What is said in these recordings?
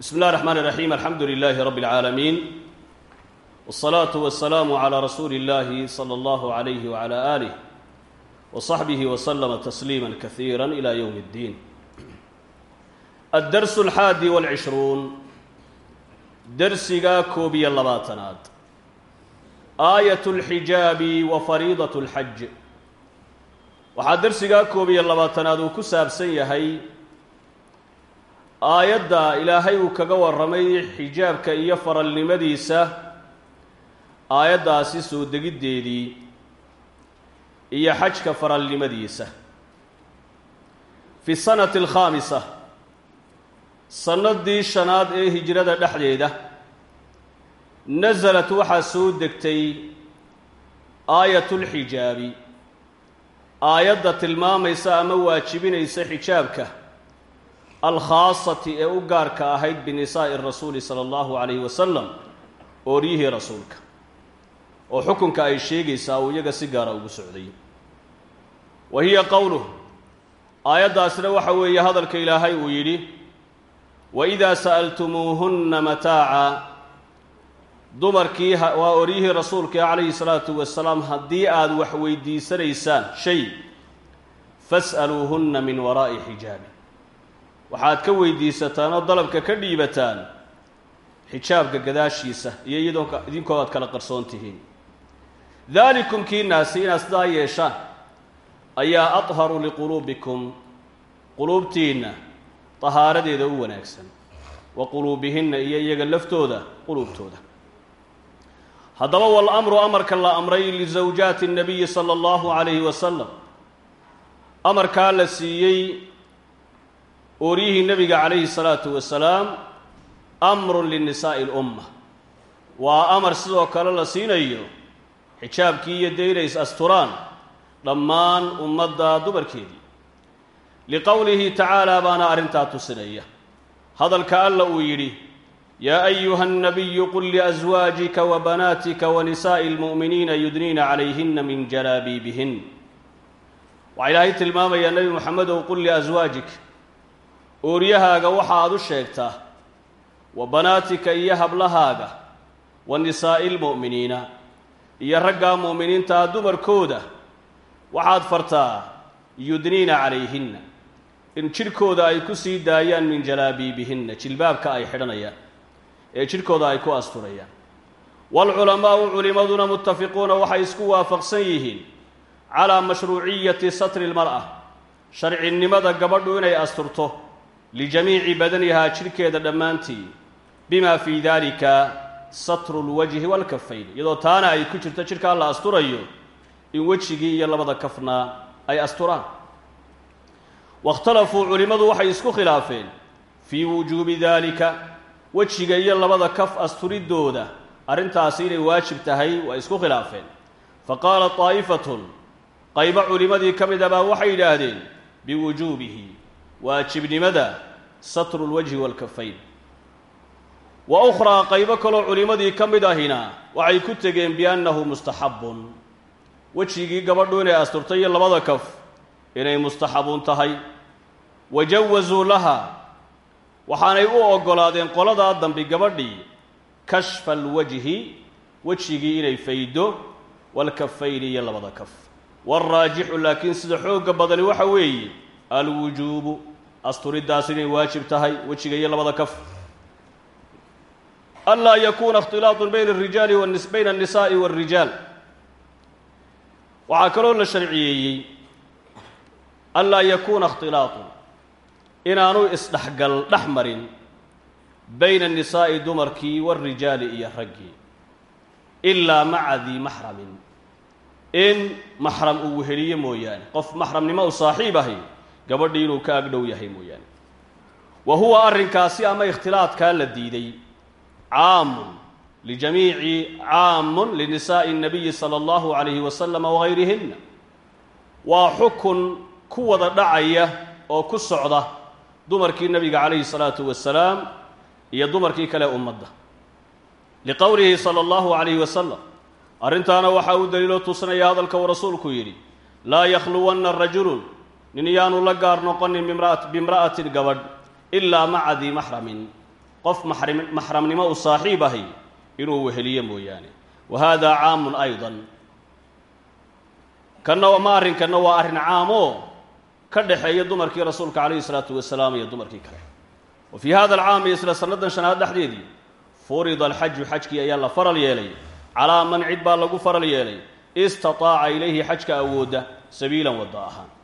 bsmi اllahi الرحmn الرaحيم alxamdu لlh رb العaalمين والصلاaة والسلام عlى رsuuل الlh slى اllه عlيه وعlى آlه وصaxbه وsلم تسليimا kaثيirا إlى yوم الdin الdرس الxaadi والعشhruun dersiga koob iyo labaatanaad aayة الxijaabi wa fariidaة الxaj waxaa dersigaa koob iyo labaatanaad uu ku saabsan yahay aayadda ilaahay uu kaga warramay xijaabka iyo faralnimadiisa aayaddaasi soo degiddeedii iyo xajka faralnimadiisa. Fi sanati alkhaamisa sannadii shanaad ee hijrada dhexdeeda nasalat waxaa soo degtay aayatulxijaabi aayadda tilmaamaysa ama waajibinaysa xijaabka alkhaasati ee u gaarka ahayd binisaa'i rasuuli sala allahu calayhi wasalam ooryihii rasuulka oo xukunka ay sheegaysaa uu iyaga si gaara ugu socday. Wa hiya qowluh aayaddaasna waxa weeye hadalka ilaahay uu yidhi wa idaa sa'altumuuhunna mataaca. Dumarkii waa oryihii rasuulka calayhi salaatu wasalaam haddii aada wax weydiisanaysaan shay fas'aluuhunna min waraa'i xijaabi waxaad ka weydiisataan oo dalabka ka dhiibataan xijaabka gadaashiisa iyo iyadoo idinkoo aad kala qarsoon tihiin. Daalikum kiinaasi inaad sidaa yeeshaan ayaa adharu liquluubikum quluubtiinna tahaaradeeda u wanaagsan. Wa quluubihinna iyo iyaga laftooda quluubtooda. Haddaba walamru amarka la amray lisawjaati اnnabiyi sala allahu calayhi wasalam amarkaa la siiyey ooryihii nebiga calayhi salaatu wasalaam amrun linisaa'i lumma. Waa amar sidoo kale la siinayo xijaabkii iyo dee asturaan dhammaan ummadda dumarkeedii liqowlihi tacaala baana arrintaa tusinaya. Hadalka alla uu yidhi yaa ayuha annabiyu qul liaswaajika wa banaatika wa nisaa'i almu'miniina yudniina calayhinna min jalaabiibihin. Waxaa ilaahay tilmaamayaa nebi moxamedow qul liaswaajik ooryahaaga waxa aad u sheegtaa wa banaatika iyo hablahaaga wa nisaa'i lmu'miniina iyo raggaa mu'miniintaa dumarkooda. Waxaad fartaa yudniina calayhinna in jidhkooda ay ku sii daayaan min jalaabiibihinna jilbaabka ay xidhanayaan ee jidhkooda ay ku asturayaan. Waalculamaa'u culimaduna muttafiquuna waxay isku waafaqsan yihiin calaa mashruuciyati satri lmar'a sharcinimada gabadhu inay asturto lijamiici badanihaa jidhkeeda dhammaantii bima fii dalika satru lwajhi waalkafayn iyadoo taana ay ku jirto jidhkaa la asturayo in wejigii iyo labada kafna ay asturaan waاkhtalafuu culimmadu waxay isku khilaafeen fii wujuubi dalika wejiga iyo labada kaf asturidooda arrintaasi inay waajib tahay waa isku khilaafeen faqaala طaa'ifatun qaybo culimmadii ka mid abaa waxay yidhaahdeen biwujuubihi waajibnimada satru lwajhi waalkafayn wa ukhraa qaybo kaloo culimmadii ka mid ahina waxay ku tegeen biannahu mustaxabun. Wejigii gabadhu inay asturtay iyo labada kaf inay mustaxabuun tahay. Wa jawasuu laha waxaanay u oggolaadeen qoladaa dambi gabadhii kashfa alwajhi wejigii inay faydo waalkafayni iyo labada kaf. Waalraajixu laakiin sida xoogga badani waxa weeye alwujuubu asturiddaas inay waajib tahay wejiga iyo labada kaf. Anlaa yakuuna ikhtilaatun bayna arijaali bayna annisaa'i waarijaal waxaa kaloo la sharciyeeyey anlaa yakuuna ikhtilaatun inaanu isdhexgal dhex marin bayna annisaa'i dumarkii waarijaali iyo raggii ilaa maca dii maxramin. In maxram uu weheliyo mooyaane qof maxramnimo u saaxiib ahay gabadhii inuu ka agdhow yahay mooyaane. Wa huwa arrinkaasi ama ikhtilaadkaa la diiday caamun lijamiici caamun linisaa'i اnnabiyi sala allahu calayhi wasalama wagayrihinna waa xukun ku wada dhacaya oo ku socda dumarkii nebiga calayhi salaatu wasalaam iyo dumarkii kale ummadda. Liqowlihi sala allahu calayhi wasalam arrintaana waxaa u daliiloo tusinaya hadalka uu rasuulku yidhi laa yakhluwanna rajulun nin yaanu la gaar noqonin bimra'atin gabadh ilaa maca dii maxramin. Qof maxramnimo u saaxiib ahi inuu weheliyo mooyaane. Wa caamun aydan. Kanna ma arrinkanna waa arrin caamoo ka dhexeeya dumarkii rasuulka calayhi salaatu wasalaam iyo dumarkii kale. Wa fii hada alcaami isla sannadan shanaad dhexdeedii furida alxaju xajkii ayaa la faral yeelay. Calaa man cid baa lagu faral yeelay. Istataaca ilayhi xajka awoodda sabiilan wadda ahaan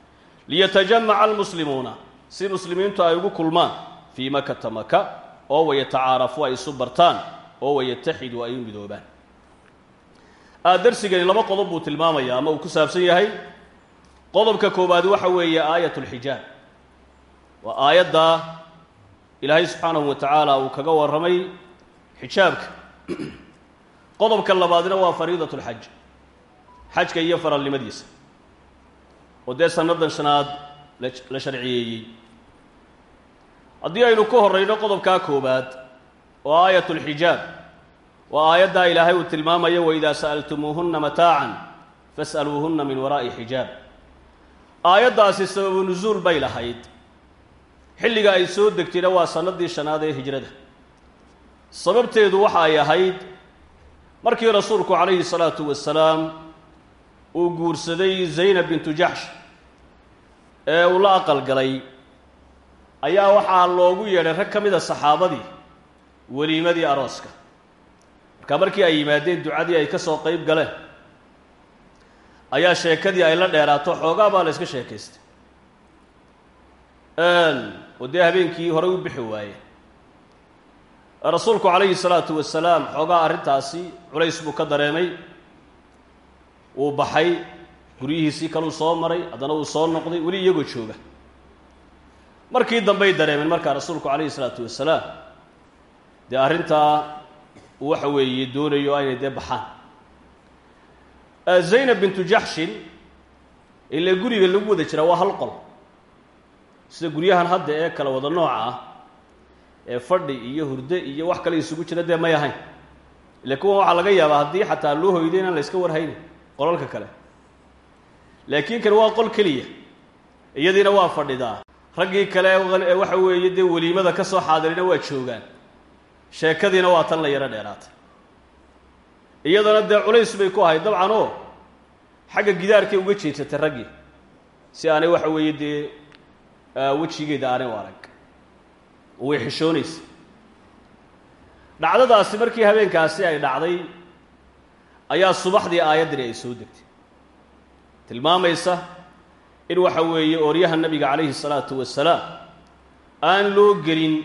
liyatajamaca almuslimuuna si muslimiintu ay ugu kulmaan fii makata maka oo wayatacaarafu ay isu bartaan oo wayataxidu ay u midoobaan. Darsigani laba qodob buu tilmaamaya ama uu ku saabsan yahay. Qodobka koowaad waxa weeye aayat lxijaab waa aayaddaa ilaahay subxaanahu wa tacaala uu kaga warramay xijaabka. Qodobka labaadna waa fariidat lxaj xajka iyo faralnimadiisa oo dee sannadan shanaad la sharciyeeyey. Haddii aynu ka horrayno qodobkaa koowaad oo aayat lxijaab waa aayaddaa ilaahay uu tilmaamayo waidaa sa'altumuuhunna mataacan fas'aluuhunna min waraa'i xijaab. Aayaddaasi sababu nusuul bay lahayd. Xilliga ay soo degtayna waa sannadii shanaad ee hijrada. Sababteedu waxa ay ahayd markii rasuulku calayhi salaatu wasalaam uu guursaday zaynab bintu jaxsh ee uu la aqalgalay ayaa waxaa loogu yeedhay rag ka mida saxaabadii weliimadii arooska. Markaa markii ay yimaadeen ducadii ay ka soo qayb galeen ayaa sheekadii ay la dheeraato xoogaa baa la yska sheekaystay. Oo dee habeenkii horey u bixi waaye. Rasuulku calayhi salaatu wasalaam xoogaa arrintaasi culays buu ka dareemay wuu baxay guryihiisii kaluu soo maray haddana uu soo noqday weli iyagoo jooga. Markii dambey dareemeen markaa rasuulku calayhi salaatu wasalaam dee arrintaa waxa weeye doonayo aynay dee baxaan. Zaynab bintu jaxshin ile guriga lagu wada jiraa waa hal qol. Sida guryahan hadda ee kala wada nooca ah ee fadhi iyo hurde iyo wax kale isugu jira dee may ahayn. Ile kuwan waxaa laga yaabaa haddii xataa loo hoyday inaan la yska warhaynin qolalka kale laakiin kan waa qol keliya. Iyadiina waa fadhidaa. Raggii kale waxa weeye dee weliimada ka soo xaadirina waa joogaan. Sheekadiina waa tan la yaro dheeraatay iyadana dee culays bay ku ahayd dabcan oo xagga gidaarkay uga jeedsatay raggii. Si aanay waxa weeye dee wejigeeda aanay u arag. Way xishoonaysa. Dhacdadaasi markii habeenkaasi ay dhacday ayaa subaxdii aayaddani ay soo degtay tilmaamaysa in waxa weeye ooryaha nabiga calayhi salaatu wasalaam aan loo gelin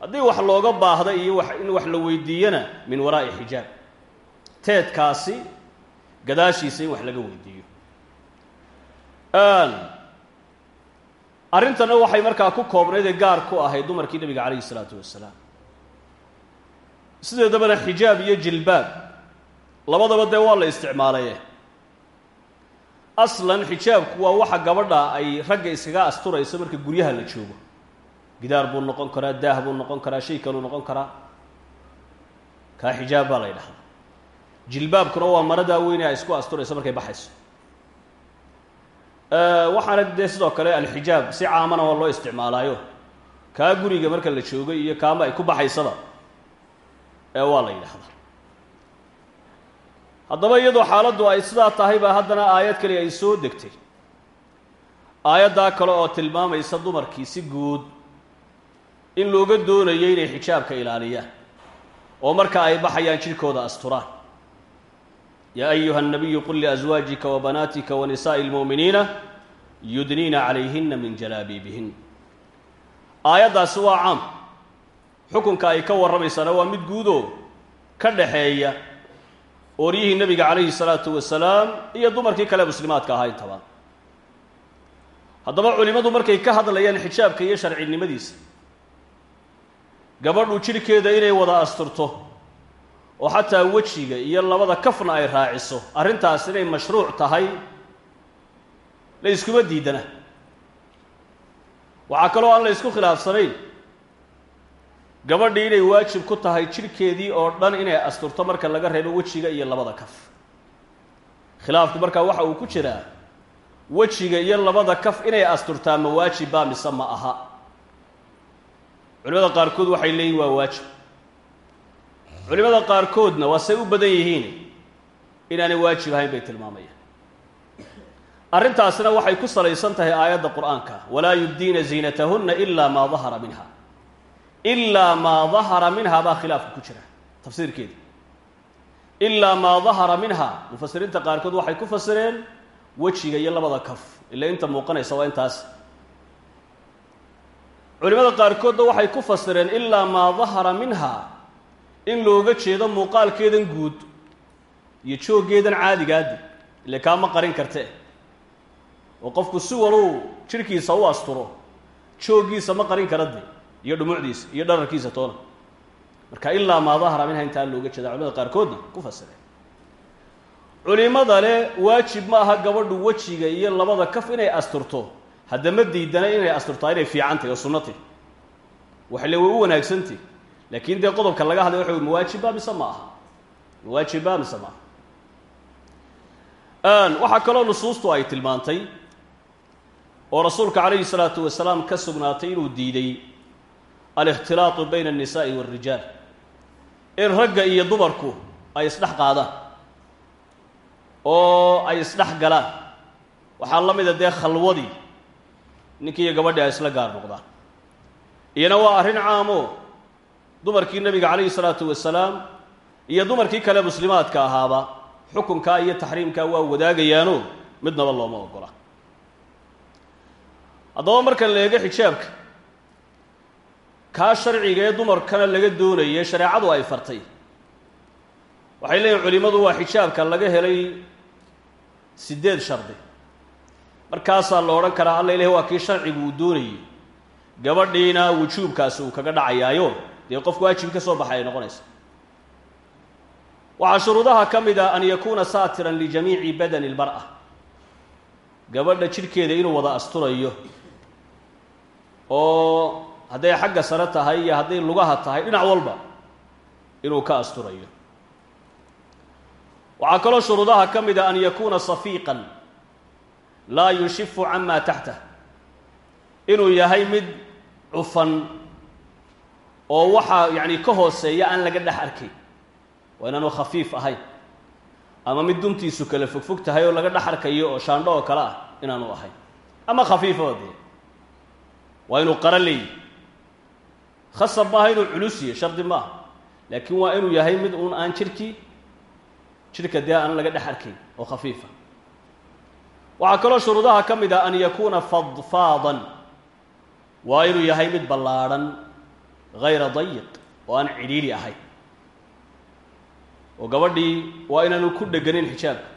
haddii wax looga baahda iyo wax in wax la weydiiyana min waraa'i xijaab. Teedkaasi gadaashiisa in wax laga weydiiyo. Arrintana waxay markaa ku koobnayd gaar ku ahayd dumarkii nebiga calayhi salaatu wasalaam. Sideedabana xijaab iyo jilbaab labadaba dee waa la isticmaalaye aslan xijaabku waa waxa gabadha ay ragga iskaga asturayso marka guryaha la joogo. Gidaar buu noqon karaa daah buu noqon karaa shay kaluu noqon karaa. Kaa xijaab baa la ydhahdaa jilbaabkuna waa maradaa weyne ay isku asturayso markay baxayso. Waxaana dee sidoo kale alxijaab si caamana waa loo isticmaalaayo. Kaa guriga marka la joogay iyo kaama ay ku baxaysaba ee waa la yidhaahdaa haddaba iyadoo xaaladdu ay sidaa tahay baa haddana aayad kali ay soo degtay. Aayaddaa kale oo tilmaamaysa dumarkii si guud in looga doonayo inay xijaabka ilaaliyaan oo marka ay baxayaan jirkooda asturaan. Yaa ayuha annabiyu qul liaswaajika wa banaatika wa nisaa'i almu'miniina yudniina calayhinna min jalaabiibihin. Aayaddaasi waa caam. Xukunka ay ka warramaysana waa mid guudoo ka dhaxeeya ooryihii nebiga calayhi الsalaatu wasalaam iyo dumarkii kale muslimaadka ahaa intaba haddaba culimmadu markay ka hadlayaan xijaabka iyo sharcinimadiisa gabadhu jidhkeeda inay wada asturto oo xataa wejiga iyo labada kafna ay raaciso arrintaas inay mashruuc tahay la iskuma diidana. Waxaa kaloo aan la isku khilaafsanayn gabadhii inay waajib ku tahay jidhkeedii oo dhan inay asturto marka laga reebo wejiga iyo labada kaf. Khilaafku markaa waxa uu ku jiraa wejiga iyo labada kaf inay asturtaa ma waajibba mise ma aha? Culimada qaarkood waxay leeyihiin waa waajib. Culimada qaarkoodna waa say u badan yihiin inaanay waajib ahayn bay tilmaamayaan. Arrintaasna waxay ku salaysan tahay aayadda qur'aanka walaa yubdiina ziinatahunna ilaa maa dahara minha ilaa maa dahara minha baa khilaafka ku jira tafsiirkeeda ilaa maa dahara minha mufasiriinta qaarkood waxay ku fasireen wejiga iyo labada kaf ila inta muuqanaysa waa intaas culimada qaarkoodna waxay ku fasireen ilaa maa dahara minha in looga jeedo muuqaalkeedan guud iyo jooggeedan caadigaadi ile kaama qarin karte oo qofku si waluu jidhkiisa u asturo jooggiisa ma qarin kara de iyo dhumucdiisa iyo dhararkiisa toona. Marka ilaa maa dahara minha intaa looga jeeda culimada qaarkoodna ku fasireen. Culimada le waajib ma aha gabadhu wejiga iyo labada kaf inay asturto. Haddama diidana inay asturtaa inay fiican tahy oo sunno tahy waxle way u wanaagsantahy laakiin dee qodobka laga hadlay waxa mawaajiba mise ma aha? Mawaajiba mise ma aha. Waxaa kaloo nusuustu ay tilmaantay oo rasuulka calayhi salaatu wasalaam ka sugnaatay inuu diiday alikhtilaatu bayna annisaa'i waarijaal in ragga iyo dumarku ay isdhex qaadaan oo ay isdhex galaan waxaa la mida dee khalwadii ninkii iyo gabadhii ay isla gaar noqdaan. Iyana waa arrin caamo dumarkii nebiga calayhi salaatu wasalaam iyo dumarkii kale muslimaadka ahaaba xukunkaa iyo taxriimkaa waa wadaagayaano midnaba looma ogola. Haddaba marka la eego xijaabka kaa sharciga ee dumarkana laga doonayay shareecadu ay fartay. Waxay leeyihiin culimmadu waa xijaabka laga helay siddeed shardi. Markaasaa la odhan karaa alla ilahi waa kii sharcigu uu doonayey gabadhiina wujuubkaasi uu kaga dhacayaayo. Dee qofku waajib ka soo baxay ay noqonaysa waxaa shuruudaha ka mid a an yakuuna saatiran lijamiici badani lmar'a. Gabadha jidhkeeda inuu wada asturayo oo hadday xagga sare tahay iyo hadday lugaha tahay dhinac walba inuu ka asturayo. Waxaa kaloo shuruudaha ka mid a an yakuuna safiiqan laa yushifu cama taxtah inuu yahay mid cufan oo waxaa yacni ka hooseeya aan laga dhex arkay waa inaanu khafiif ahayn ama mid duntiisu kale fogfog tahay oo laga dhex arkayo oo shaandho oo kale ah inaanu ahayn. Ama khafiifaba dee. Waa inuu qara leeyi khasab maaha inuu culusiye shardi maaha. Laakiin waa inuu yahay mid uun aan jidhkii jidhka dee aan laga dhex arkayn oo khafiifa. Waxaa kaloo shuruudaha ka mid ah an yakuuna fadfaadan. Waa inuu yahay mid ballaadhan hayra dayiq oo aan cidhiidhi ahayn oo gabadhii waa inaanu ku dheganin xijaabka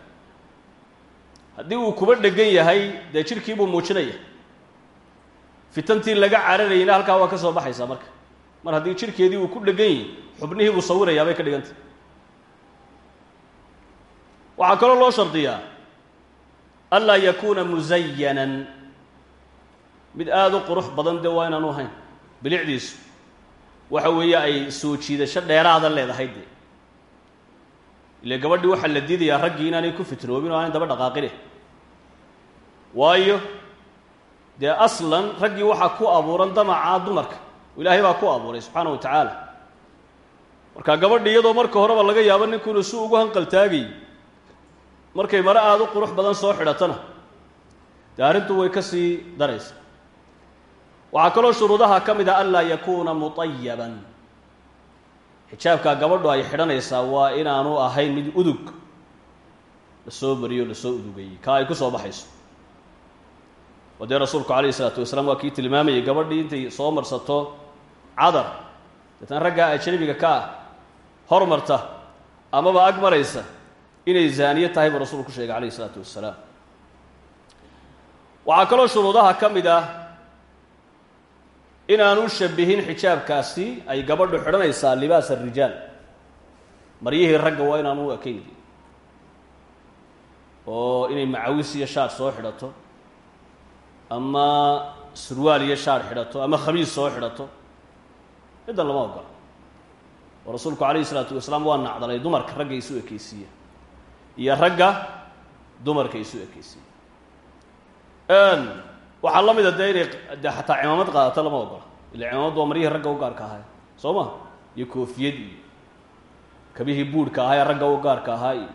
haddii uu kuba dhegan yahay dee jidhkii buu muujinaya. Fitantii laga cararayna halkaa waa ka soo baxaysaa marka mar haddii jidhkeedii uu ku dhegan yahay xubnihii buu sawirayaa bay ka dhigantay. Waxaa kaloo loo shardiyaa anlaa yakuuna musayanan mid aada u qurux badan dee waa inaanu ahayn bilicdiisu. Waxa weeye ay soo jiidasho dheeraada leedahay dee. Ile gabadhii waxaa la diidayaa raggii inaanay ku fitnoobin oo aanay daba dhaqaaqine. Waayo dee aslan raggii waxaa ku abuuran damacaa dumarka ilaahay baa ku abuuray subxaana wa tacaala marka gabadhi iyadoo marka horeba laga yaabo ninkuinu si ugu hanqaltaagay markay mare aada u qurux badan soo xidhatana dee arrintu way ka sii daraysa. Waxaa kaloo shuruudaha ka mid a anlaa yakuuna mutayaban xijaabkaa gabadhu ay xidhanaysaa waa inaanu ahayn mid udug. Lasoo bariyo la soo udugayey kaa ay ku soo baxayso. Oo dee rasuulku calayhi isalaatu wasalaam waa kii tilmaamayay gabadhii intay soo marsato cadar. Deetna raggaa ajnabiga ka ah hormarta amaba ag maraysa inay zaaniye tahay buu rasuulku ku sheegay calayhi isalaatu wasalaam waxaa kaloo shuruudaha ka mid ah inaanu shabihin xijaabkaasi ay gabadhu xidhanaysaa libaas arijaal maryihii ragga waa inaanu u ekayn oo inay macawis iyo shaar soo xidhato ama surwaal iyo shaar xidhato ama khamiis soo xidhato middan lama ogola. Oo rasuulku calayhi isalaatu wasalaam waa nacdalay dumarka ragga isu ekeysiiya iyo ragga dumarka isu ekeysiiya waxaa la mida dee inay de xataa cimaamad qaadato lama ogola. Ila cimaamadu waa maryihii ragga u gaarka ahaa soo ma? Iyo koofiyad iyo kabihii buurhka ahaa ee ragga u gaarka ahaa iyo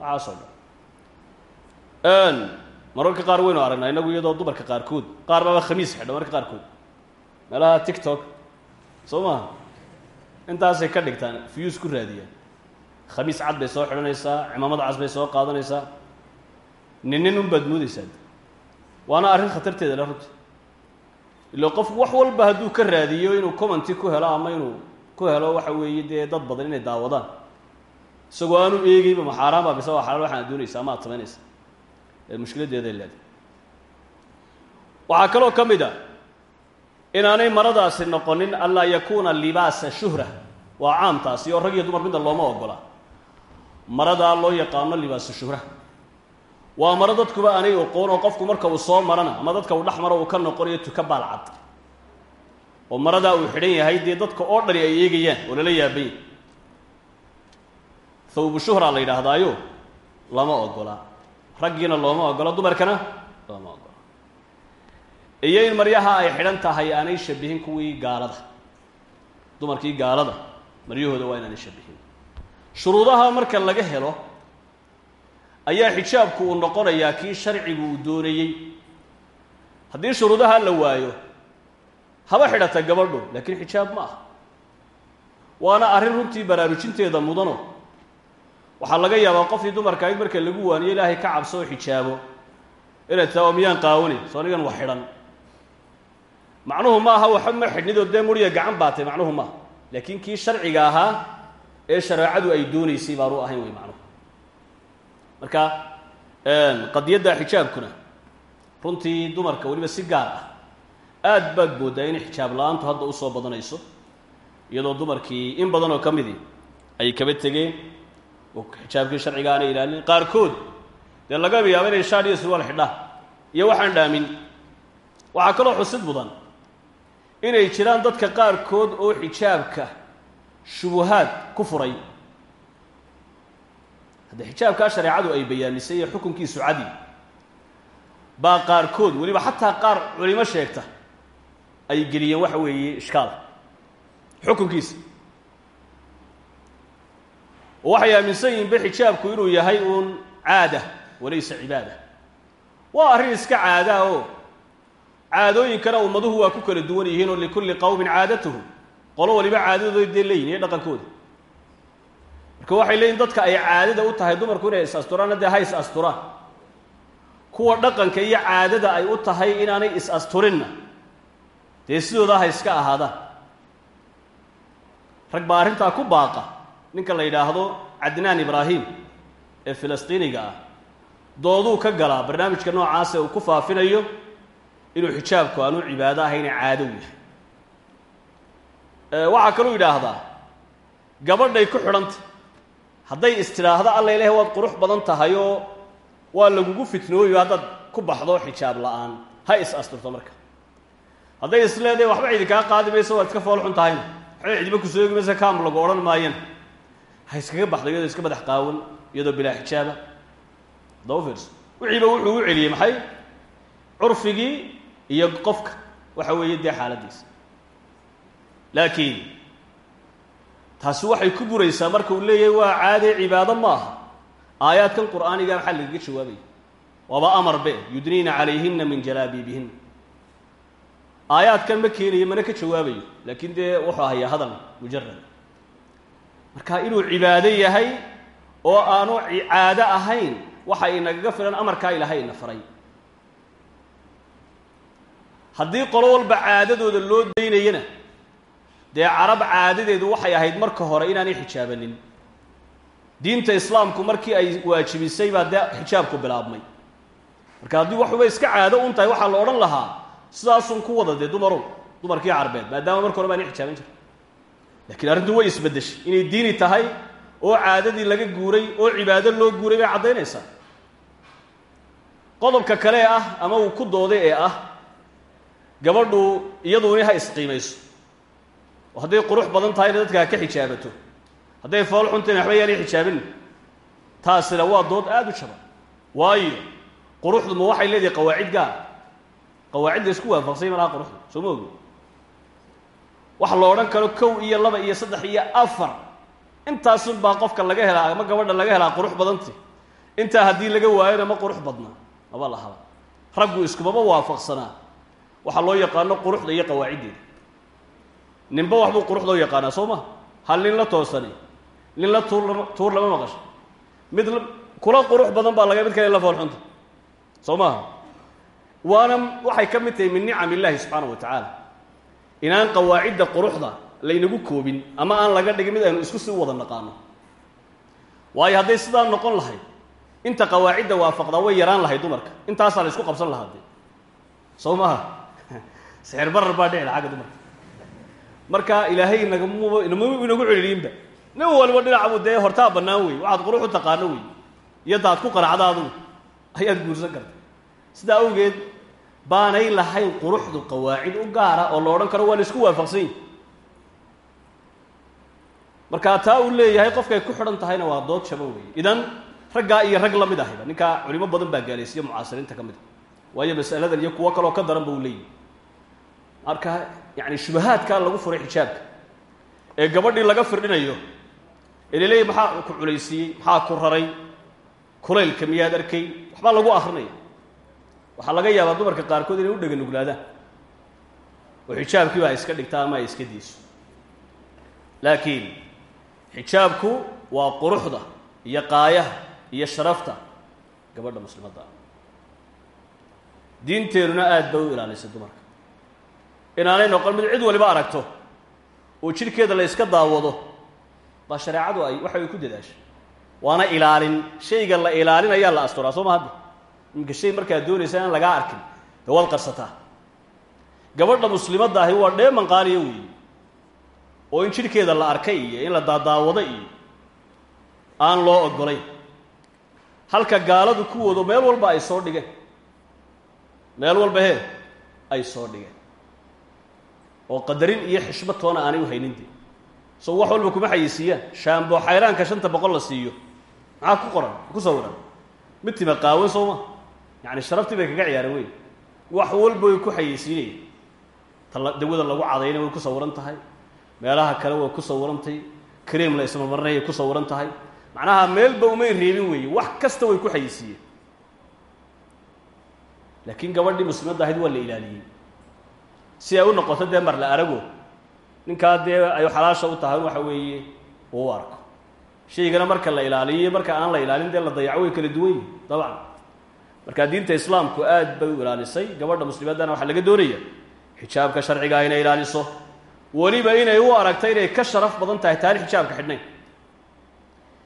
waxaasoo dhan mararka qaar waynu aragnaa inagu iyadoo dumarka qaarkood qaar baaba khamiis xidha mararka qaarkood. Meelaha tiktok soo maha intaasay ka dhigtaan fiyuus ku raadiyaan khamiis cad bay soo xidhanaysaa cimaamad cas bay soo qaadanaysaa. Nin nin un baad moodaysaa waana arrin khatarteeda le runti ilo qofku wax walba hadduu ka raadiyo inuu commenty ku helo ama inuu ku helo waxa weeye dee dad badan inay daawadaan. Isagoo aanu eegeyba ma xaaraan baa waa xalaal waxaad doonaysa ama ad samaynaysa ee mushkiladdeeday leedahay. Waxaa kaloo ka mid a inaanay maradaasi noqonin anlaa yakuuna libaasa shuhra waa caamtaasi oo rag iyo dumar midna looma ogola. Maradaa loo yaqaano libaasu shuhra. Waa maro dadkuba aanay oqoon oo qofku marka uu soo marana ama dadka uu dhex maro uu ka noqonayo tuka baalcad oo maradaa uu xidhan yahay dee dadka oo dhani ay eegayaan oo lala yaaban yahy thawbu shuhra la yidhaahdaayo lama ogola. Raggiina looma ogola. Dumarkana iyo in maryaha ay xidhan tahay aanay shabihin kuwii gaalada. Dumarkii gaalada maryahooda waa inaanay shabihin. Shuruudaha marka laga helo ayaa xijaabku uu noqonayaa kii sharcigu uu doonayey haddii shuruudaha la waayo haba xidhata gabadhu laakiin xijaab ma aha. Waana arrin runtii baraarujinteeda mudano. Waxaa laga yaabaa qofkii dumarka marka lagu waaniyo ilaahay ka cabso oo xijaabo. Inay taa oo miyaan qaawani soo anigan wax xidhan macnuhu ma aha waxba ma xidhnidoo dee muriya gacan baatay macnuhu maaha laakiin kii sharciga ahaa ee shareecadu ay doonaysay baanu ahayn wey macnuhu. Marka qadiyadda xijaabkuna runtii dumarka weliba si gaar ah aad baad mooddaa inay xijaab la'aantu hadda u soo badanayso iyadoo dumarkii in badan oo ka midii ay kaba tegeen oo xijaabkii sharciga aanay ilaalin qaarkood dee laga yaaba inay shaar iyo surwaal xidhaan iyo waxaan dhaamin. Waxaa kaloo xusid mudan inay jiraan dadka qaarkood oo xijaabka shubuhaad ku furay. Hadda xijaabkaa shareecadu ay bayaanisay ee xukunkiisu cadi baa qaarkood weliba xataa qaar culimo sheegta ay geliyeen waxa weeye ishkaal. Xukunkiisa. Oo waxay aaminsan yihiinba xijaabku inuu yahay uun caada walaysa cibaada. Waa arrin iska caadaa oo caadooyinkana ummaduhu waa ku kala duwan yihiin oo likulli qowmin caadatuhu qolo waliba caadadooda dee leeyihiin iyo dhaqankooda. Marka waxay leeyihiin dadka ay caadada u tahay dumarku inay is asturaanna dee ha is asturaan. Kuwa dhaqanka iyo caadada ay u tahay inaanay is asturinna. Dee sidooda ha iska ahaadaan rag baa arrintaa ku baaqa. Ninka la yidhaahdo cadnaan ibraahim ee filistiiniga ah. Dooduu ka galaa barnaamijka noocaas ee uu ku faafinayo inuu xijaabku aanu cibaado ahayna caado u yahay waxaa kaluu yidhaahdaa gabadhay ku xidhanta hadday istidhaahdo alla ilahi waad qurux badan tahay oo waa lagugu fitnooyo haddaad ku baxdo xijaab la'aan ha is asturto marka. Hadday is leedahay waxba cidi kaa qaadi mayso waad iska foolxun tahayna waxba cidiba ku soo eegi maysa kaam lagu odhan maayana ha iskaga baxdo iyadoo iska madax qaawan iyadoo bilaa xijaaba. Daba fiirso. Wixiiba wuxuu u celiyey maxay? Curfigii iyo qofka waxa weeye dee xaaladdiisa laakiin taasi waxay ku buraysaa marka uu leeyahay waa caadee cibaado ma aha. Aayaadkan qur'aaniga maxaa lagaga jawaabaya waaba amar be yudniina calayhina min jalaabiibihina aayaadkan ma keenayo mana ka jawaabayo. Laakiin dee wuxuu hayaa hadal mujarad marka inuu cibaado yahay oo aanu caado ahayn waxa inagaga filan amarkaa ilaahay ina faray haddii qolo walba caadadooda loo daynayana dee carab caadadeedu waxay ahayd marka hore inaanay xijaabanin. Diinta islaamku markii ay waajibisay baa dee xijaabku bilaabmay. Marka haddii waxuba iska caado un tahay waxaa la odhan lahaa sidaasun ku wada dee dumarow dumarkii carbeed. Maadaama marka hore baanay xijaaban jira lakiin arrintu way isbeddeshay. Inay diini tahay oo caadadii laga guuray oo cibaado loo guuray bay caddaynaysaa. Qodobka kale ah ama uu ku dooday ee ah gabadhu iyaduni ha isqiimayso. Oo hadday qurux badan tahayna dadka ka xijaabato. Hadday fool xuntayna waxba yaanay xijaabin. Taasina waa dood aada u jaban. Waayo quruxdu ma waxay leedahay qawaacid gaar qawaacid isku waafaqsay malaha quruxdu soo ma ogi? Wax lo odhan karo kow iyo laba iyo saddex iyo afar. Intaasun baa qofka laga helaa ama gabadha laga helaa qurux badanti intaa haddii laga waayona ma qurux badnaa. Maba lahaba raggu iskumaba waafaqsanaa waxaa loo yaqaano quruxda iyo qawaaciddeeda. Ninba waxbuu quruxda u yaqaanaa soo ma? Hal nin la toosani nin la tuur tuur lama maqasho. Mid kula qurux badan baa laga mid kale la foolxunta soo maaha waana waxay ka mid tahay min nicam illaahi subxaana wa tacaala inaan qawaacidda quruxda laynagu koobin ama aan laga dhigin mid aynu isku sii wada naqaano. Waayo hadday sidaa noqon lahayd inta qawaacidda waafaqdaa way yaraan lahayd dumarka. Intaasaa la isku qabsan lahaa dee soo maaha sixir barar baa dhici la xagga dumarka marka ilaahay nagamuba inama inagu celiliinba nin waliba dhinacabu dee hortaa bannaan wey waxaad qurux u taqaano wey iyo daad ku qanacda ayaad guursan karta. Sidaa awgeed baanay lahayn quruxdu qawaacid u gaara oo la odhan karo waa la isku waafaqsan yihi marka taa uu leeyahay qofkay ku xidhan tahayna waa dood jabo weeye idan raggaa iyo rag la mid ninkaa culimo badan baa gaalaysiya mucaasiriinta ka mid a waayo masaladan iyo kuwo kaloo ka daran ba uu leeyahy marka yani shubahaadkaa lagu furay xijaabka. Ee gabadhii laga firdhinayo ee maxaa ku culaysiiyey maxaa ku raray? Kulaylka miyaad arkay? Waxbaa lagu akrinaya waxaa laga yaabaa dumarka qaarkood inay u dhega nuglaadaan oo xijaabkiiba ay iska dhigtaa ama ay iska diiso. Laakiin xijaabku waa quruxda iyo qaayaha iyo sharafta gabadha muslimadda. Diinteenuna aada bay u ilaalisay dumarka inaanay noqon mid cid waliba aragto oo jidhkeeda la yska daawado baa shareecadu ay waxa ku dadaashay. Waana ilaalin shayga la ilaalinayaa la asturaa soo ma hadda? Iminka shay markaad doonaysa inaan lagaa arkin dee waad qarsataa gabadha muslimadda ahi waa dheeman qaaliya weeye oo in jidhkeeda la arkay iyo in la daadaawado iyo aan loo ogolayn halka gaaladu kuwoodo meel walba ay soo dhigeen. Meel walba hee ay soo dhigeen oo qadarin iyo xishmad toona aanay u haynin dee. So wax walba kuma xayisiiyaan shaambo xayraanka shanta boqol la siiyo maxaa ku qoran? Ku sawiran mid tima qaawan soo ma? Yacani sharaftii bay kaga ciyaareen wey wax walba way ku xayeysiinayeen dawada lagu cadayna way ku sawiran tahay. Meelaha kale way ku sawirantay kareem la ismarmarinayay ku sawiran tahay. Macnaha meelba umay reebin weeye. Wax kasta way ku xayeysiiyeen. Laakiin gabadhii muslimadda ahayd waa la ilaaliyey si ay u noqoto dee mar la arago ninkaa dee ay xalaasha u tahay waxa weeye uu u arko. Shaygana marka la ilaaliyo marka aan la ilaalin dee la dayaco way kala duwan yihiin dabcan. Marka diinta islaamku aad bay u ilaalisay gabadha muslimaddana waxaa laga doonaya xijaabka sharcigaa inay ilaaliso. Weliba inay u aragto inay ka sharaf badan tahay taani xijaabka xidhnayn.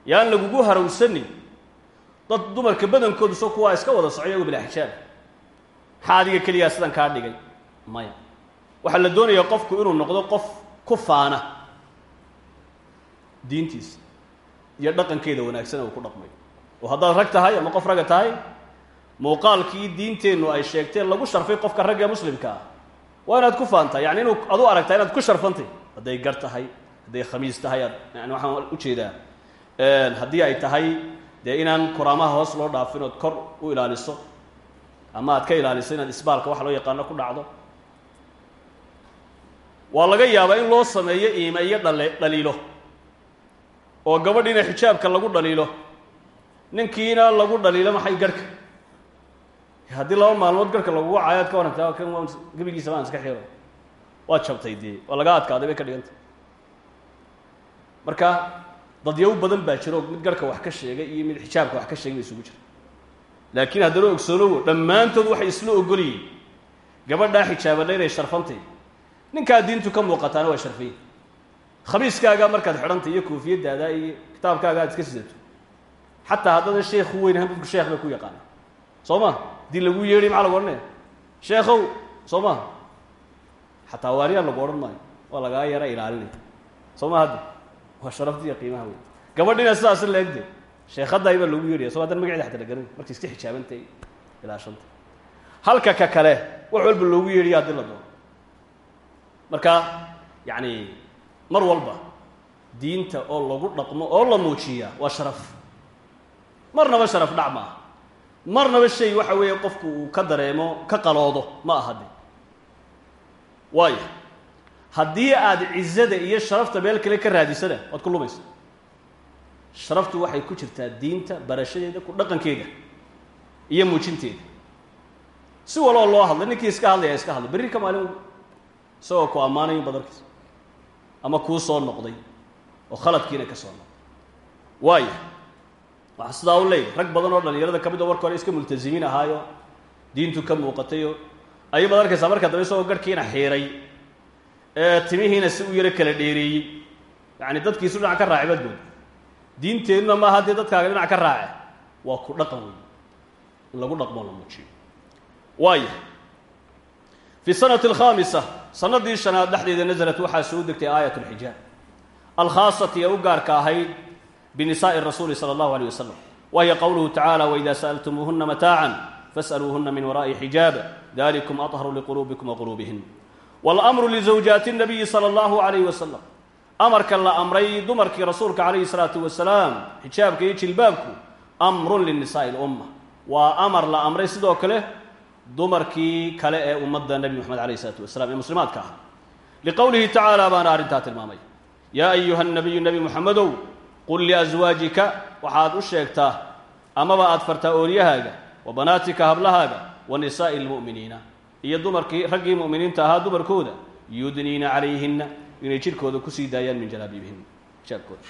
Yaan lagugu harawsanin dad dumarka badankoodu so kuwaa iska wada soco iyago bilaa xijaab maxaa adiga keliyaa sidan kaa dhigay maya waxaa la doonayaa qofku inuu noqdo qof ku faana. Diintiisa iyo dhaqankeeda wanaagsan uu ku dhaqmay. Oo haddaad rag tahay ama qof ragga tahay muuqaalkii diinteennu ay sheegteen lagu sharfay qofka ragga muslimka ah. Waa inaad ku faantaa yani inuu adu aragtaa inaad ku sharfantay. Hadday gar tahay hadday khamiis tahay aad yani waxaan u jeedaa haddii ay tahay dee inaan kuraamaha hoos loo dhaafin ood kor u ilaaliso ama aad ka ilaaliso inaad isbaalka waxa loo yaqaano ku dhacdo waa laga yaabaa in loo sameeyo iime iyo dhaliilo. Oo gabadhiina xijaabka lagu dhaliilo. Ninkiina lagu dhaliilo maxay garhka haddii laba maalmood garhka lagugu caayo ka warrantaa kan waa gebigiisa baan iska xiro. Waad jabtay dee. Waa laga adkaaday bay ka dhigantay. Marka dadyaw badan baa jiro mid garhka wax ka sheegay iyo mid xijaabka wax ka sheegay ba isugu jira laakiin haddana ogsoonowo dhammaantood waxay isla ogolyihiin gabadhaa xijaabana inay sharfantay ninkaa diintu ka muuqataana waa sharfay khamiiskaaga markaad xidhantay iyo koofiyadaada iyo kitaabkaaga aad iska sidato. Xataa haddada sheekhu weyn ahaan dadku sheekh bay ku yaqaana soo ma? Haddii lagu yeedhay maxaa lagu odhanaya? Sheekhow soo ma? Xataa waariyaa lagu odhan maayo. Waa lagaa yara ilaalinaya. Soo ma hadda? Waa sharafta iyo qiimaha wey gabadhina sidaas laegde sheekhaday baa lagu yeedhaya so hadan magaceeda xata la garanay markay iska xijaabantay ilaa shanta halka ka kale wax walba loogu yeedhaya haddii la doono marka yacni mar walba diinta oo lagu dhaqmo oo la muujiyaa waa sharaf. Marnaba sharaf dhac ma aha marnaba shay waxa weeye qofku uu ka dareemo ka qaloodo ma aha de waayo haddii aad cizada iyo sharafta meel kale ka raadisana waad ku lumaysa. Sharaftu waxay ku jirtaa diinta barashadeeda ku dhaqankeeda iyo muujinteeda. Si waloo loo hadlay ninkii iska hadlaya iska hadlay berri ka maalin isagoo ku ammaanayo badarkiis ama kuu soo noqday oo khaladkiina ka soo noqday. Waayo waxaa sidaa u leeyahy rag badan oo dhalinyarada ka mid oo marka hore iska multasimiin ahaayo diintu ka muuqatayo ayay baad marka dambe isagoo garhkiina xiiray ee timihiina si u yaro kala dheereeyey. Yacani dadkiisu dhinac ka raacay baad mooda diinteennuna maaha dee dadkaaga dhinac ka raace waa ku dhaqan wey in lagu dhaqmoo la muujiyo. Waaya fi sanati alkhaamisa sanadii shanaad dhexdeeda nasalat waxaa soo degtay aayat alxijaab alkhaasati ee u gaarka ahayd binisaa'i rasuuli sala allahu aleyh wasalam wahiya qowluhu tacaala waida sa'altumuuhuna mataacan fas'aluuhuna min waraa'i xijaab dalikum aطharu liquluubikum wa quluubihin walamru lizawjaati nabiyi sala allahu alayh wasalam amarka la amray dumarkii rasuulka calayhi salaatu wasalaam xijaabka iyo jilbaabku amrun linisaa'i ilumma waa amar la amray sidoo kale dumarkii kale ee ummadda nebi moxamed alayh isalaatu wasalaam ee muslimaadka ah. Liqowlihi tacaala baana arrintaa tilmaamay. Yaa ayuha nabiyu nebi muxamedow qul liaswaajika waxaad u sheegtaa amaba aad fartaa ooryahaaga wa banaatika hablahaaga wa nisaa'i lmu'miniina. Iyo dumarkii raggii mu'miniinta ahaa dumarkooda yudniina calayhinna inay jidhkooda ku sii daayaan min jalaabiibihinna xijaabkooda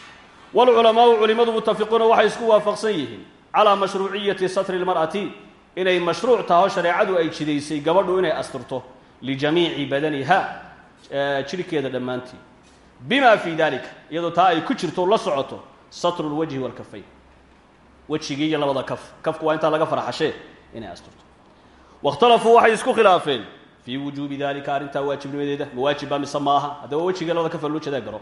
waalculamaau culimmadu mutafiquuna waxay isku waafaqsan yihiin calaa mashruuciyati satri lmar'ati inay mashruuc taho shareecadu ay jidaysay gabadhu inay asturto lijamiici badaniha jidhkeeda dhammaantii. Bima fii dalika iyadoo taa ay ku jirto la socoto satru lwajhi walkafayn wejigii iyo labada kaf. Kafku waa intaa laga farxashee inay asturto. Waاkhtalafuu waxay isku khilaafeen. Fii wujuubi dalika arrintaa waajibnimadeeda ma waajiba mise ma aha. Haddaba wejigii labada kafa loo jeedaa garo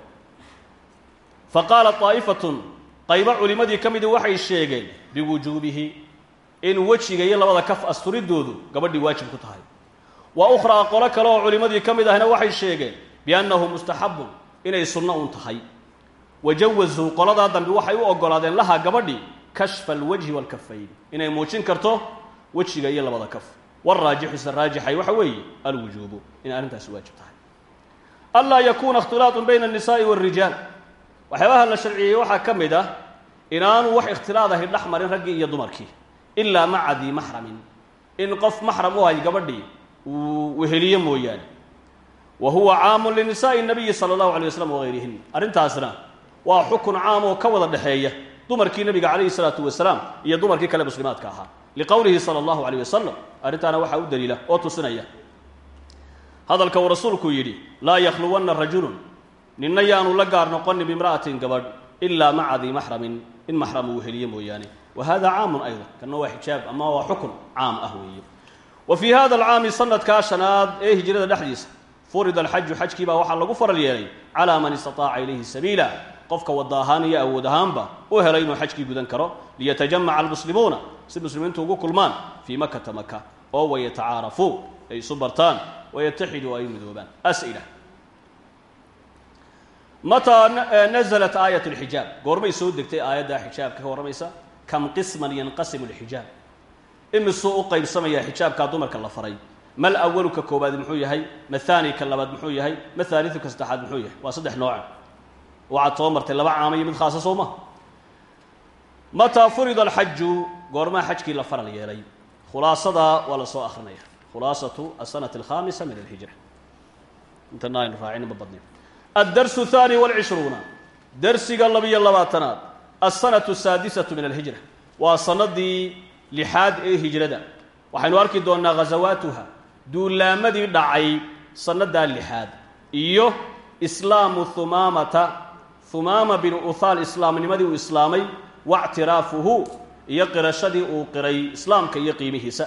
faqaalat طaa'ifatun qaybo culimmadii ka midii waxay sheegeen biwujuubihi in wejiga iyo labada kaf asturidoodu gabadhii waajib ku tahay. Wa ukhraa qolo kale oo culimmadii ka ahna waxay sheegeen biannahu mustaxabun inay sunno un tahay. Wajawasuu qoladaa dambe waxay u ogolaadeen laha gabadhii kashfa alwajhi waalkafayn inay muujin karto wejiga iyo labada kaf. Waraajixu se raajixay waxa weeye alwujuubu inay arrintaasi waajib tahay. Anlaa yakuuna ikhtilaatun bayna annisaa'i waarijaal waxyaabaha la sharciyey waxaa ka mid ah inaanu wax ikhtilaad ahi dhex marin raggii iyo dumarkii ilaa maca dii maxramin in qof maxram u hay gabadhii uu weheliyo mooyaane. Wa huwa caamun linisaa'i nabiyi sala allahu alay waslam wagayrihin arrintaasna waa xukun caam oo ka wada dhexeeya dumarkii nabiga calayhi salaatu wasalaam iyo dumarkii kale muslimaadka ahaa. Liqowlihi sala allahu alayh wasalam arrintaana waxaa u daliila oo tusinaya. Hadalka uu rasuulku yidhi laa yakhluwanna rajulun ninna yaanu la gaar noqonin bimra'atin gabadh ilaa maca dii maxramin in maxram uu weheliye mooyaane wa hada caamun ayda kanna waa xijaab ama waa xukun caam ah weeye. Wa fii hada alcaami sanadkaa shanaad ee hijrada dhexdiisa furida alxaju xajkii baa waxaa lagu faral yeelay calaa man istataaca ilayhi sabiila. Qofka wada ahaan iyo awood ahaanba u helay inuu xajkii gudan karo. Liyatajamaca almuslimuuna si muslimiintu ugu kulmaan fii makata maka oo wayatacaarafuu ay isu bartaan wayataxiduu ay midoobaan. As'ila mataa naزlat aayat اlxijaab goormay soo degtay kam qisman yanqasimu اlxijaab imisuu u qaybsamayaa xijaabkaa dumarka la faray. Mal awalu ka muxuu yahay? Mahaani ka labaad muxuu yahay? Mahaaliu ka saddexaad muxuu yahay? Waa saddex nooca waxaad soo martay laba caama iyo mid khaasa soo ma. Mataa furida alxaju goormaa xajkii la faral yeelay. Khulaasadaa waa la soo akrinaya khulaasatu asanati alkhaamisa min alhijra. Intana aynu raacina ma badnin. Addarsu athani walcishruuna darsiga labiyo labaatanaad alsanatu asaadisatu min alhijra waa sanadii lixaad ee hijrada waxaynu arki doonnaa ghasawaatuha duulaamadii dhacay sannadaa lixaad iyo islaamu humaamata humaama binu uthaal islaamnimadii uu islaamay waictiraafuhu iyo qirashadii uu qiray islaamka iyo qiimihiisa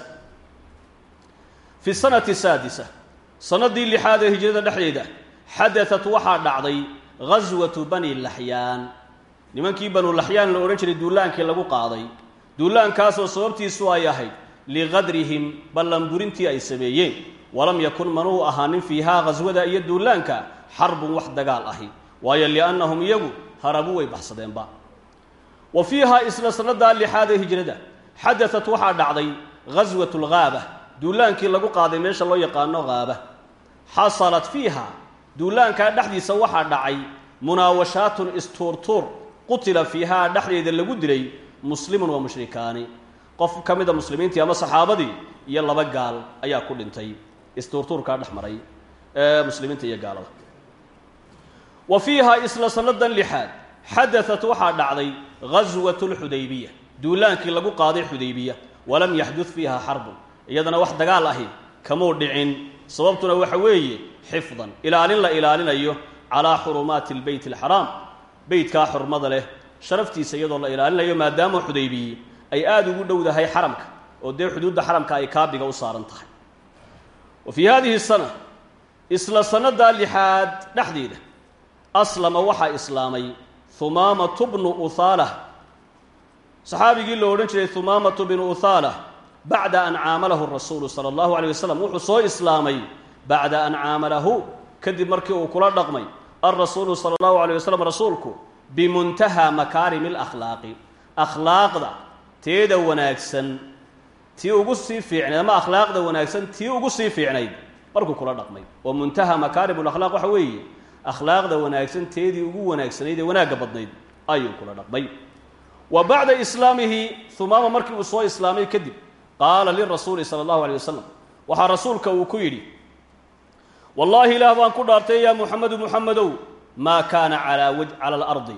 fi sanati saadisa sanadii lixaad ee hijrada dhexdeeda xadatat waxaa dhacday ghaswatu bani laxyaan nimankii banu laxyaan la odhan jiray duulaankii lagu qaaday duulaankaasoo sababtiisu ay ahayd liqadrihim ballanburintii ay sameeyeen. Walam yakun manuu ahaanin fiihaa ghaswada iyo duulaanka xarbun wax dagaal ahi. Waayo liannahum iyagu harabuu way baxsadeenba. Wa fiihaa isla sannadaa lixaad ee hijrada xadatat waxaa dhacday ghaswatu lghaaba duulaankii lagu qaaday meesha loo yaqaano haaba xasalat fiiha duulaankaa dhexdiisa waxaa dhacay munaawashaatun istuurtuur qutila fiihaa dhexdeeda lagu dilay muslimun wa mushrikaani. Qof ka mida ama saxaabadii iyo laba gaal ayaa ku dhintay. Istuurtuurkaa dhex maray. Ee muslimiinta iyo gaalada. Wa fiihaa isla sannadan lixaad xadaat waxaa dhacday ghaswat lxudaybiya duulaankii lagu qaaday xudaybiya walam yaxdud fiiha xarbun. Iyadana wax dagaal ahi kamuu dhicin. Sababtuna waxa weeye xifdan ilaalin la ilaalinayo calaa xurumaati lbeyt alxaraam beytkaa xurmada leh sharaftiisa iyadoo la ilaalinayo maadaama xudaybiye ay aada ugu dhowdahay xaramka oo dee xuduudda xaramka ay kaabiga u saaran tahay. Wa fii hadihi sana isla sannadaa lixaad dhexdeeda aslama waxaa islaamay humaamatu bnu uthaalah saxaabigii lo odhan jiray humaamatu bnu uthaalah bacda an caamalahu rasuulu sala allahu aleyh wasalam wuxuu soo islaamay bacda an caamalahu kadib markii uu kula dhaqmay alrasuulu sala allahu aleyh wasalam rasuulku bimuntahaa makaarimi alakhlaaqi akhlaaqda teeda wanaagsan tii ugu sii fiicnayd ama akhlaaqda wanaagsan tii ugu sii fiicnayd markuu kula dhaqmay oo muntaha makaarim lakhlaaq waxa weeye akhlaaqda wanaagsan teedii ugu wanaagsanayd ee wanaagga badnayd ayuu kula dhaqmay wa bacda islaamihi humaama markii uu soo islaamay kadib qaala lirasuuli sala allahu aleyh wasalam waxaa rasuulka uu ku yidhi wallaahi ilaah baan ku dhaartay yaa muxamedu muxamedow maa kaana calaa cala alardi